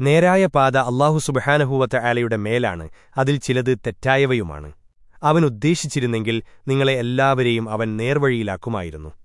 നേരായ പാത അള്ളാഹു സുബഹാനഹൂവത്ത ആലയുടെ മേലാണ് അതിൽ ചിലത് തെറ്റായവയുമാണ്. അവൻ ഉദ്ദേശിച്ചിരുന്നെങ്കിൽ നിങ്ങളെ എല്ലാവരെയും അവൻ നേർവഴിയിലാക്കുമായിരുന്നു.